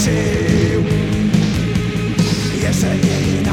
seu. E essa é